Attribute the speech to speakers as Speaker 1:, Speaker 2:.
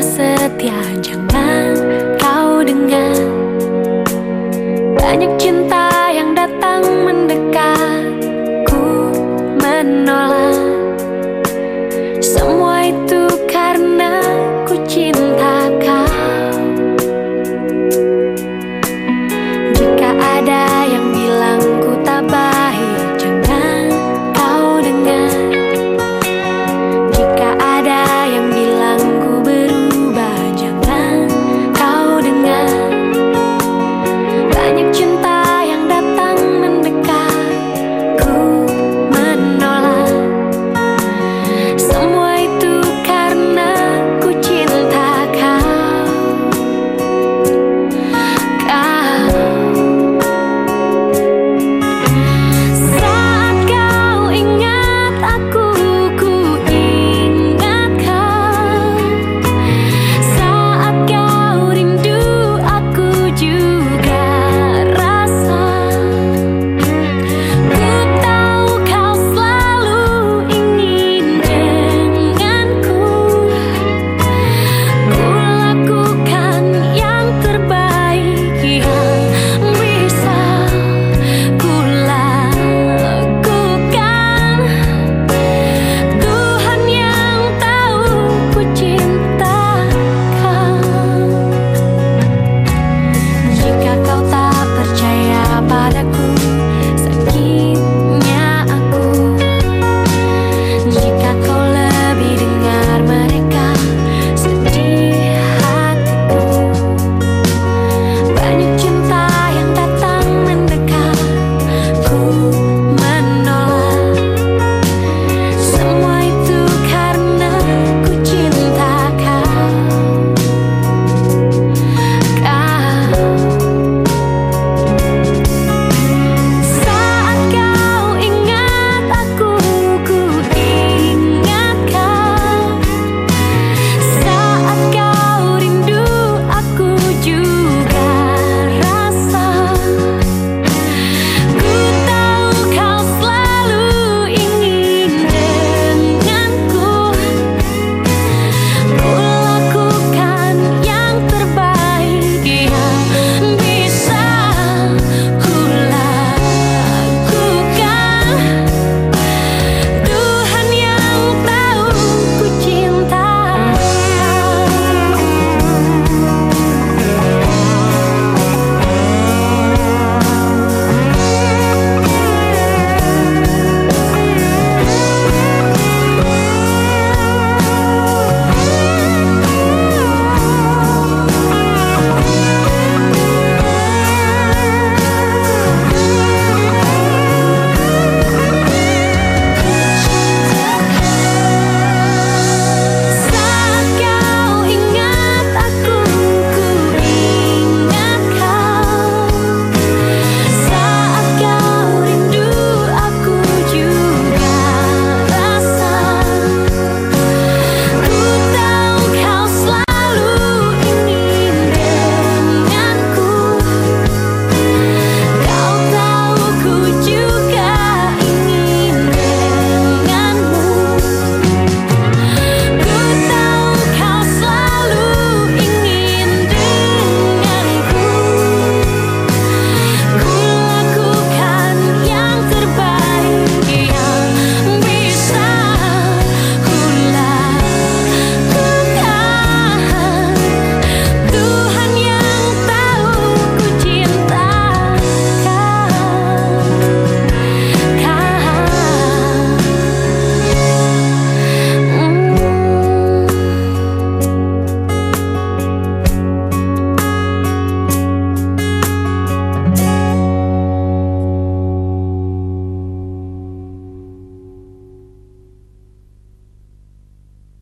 Speaker 1: setia jangan kau dengar. Banyak cinta